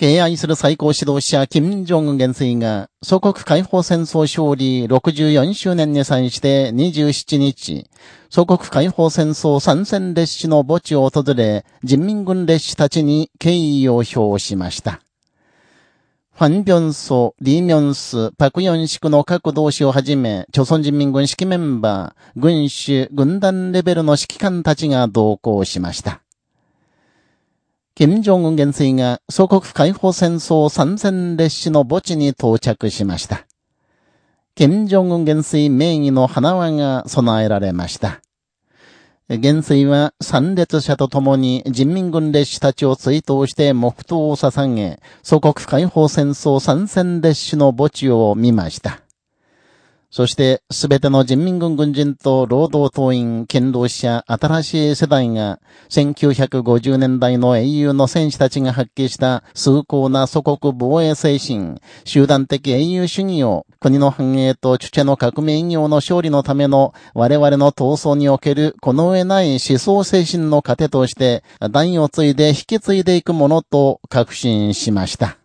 敬愛する最高指導者、金正恩元帥が、祖国解放戦争勝利64周年に際して27日、祖国解放戦争参戦列車の墓地を訪れ、人民軍列車たちに敬意を表しました。ファン・ビョンソ、リー・ミョンス、パクヨンシクの各同志をはじめ、朝鮮人民軍指揮メンバー、軍主、軍団レベルの指揮官たちが同行しました。金正恩元帥が祖国解放戦争参戦列車の墓地に到着しました。金正恩元帥名義の花輪が備えられました。元帥は参列者と共に人民軍列車たちを追悼して黙祷を捧げ、祖国解放戦争参戦列車の墓地を見ました。そして、すべての人民軍軍人と労働党員、剣道者、新しい世代が、1950年代の英雄の戦士たちが発揮した崇高な祖国防衛精神、集団的英雄主義を、国の繁栄とチュチェの革命業の勝利のための我々の闘争におけるこの上ない思想精神の糧として、代を継いで引き継いでいくものと確信しました。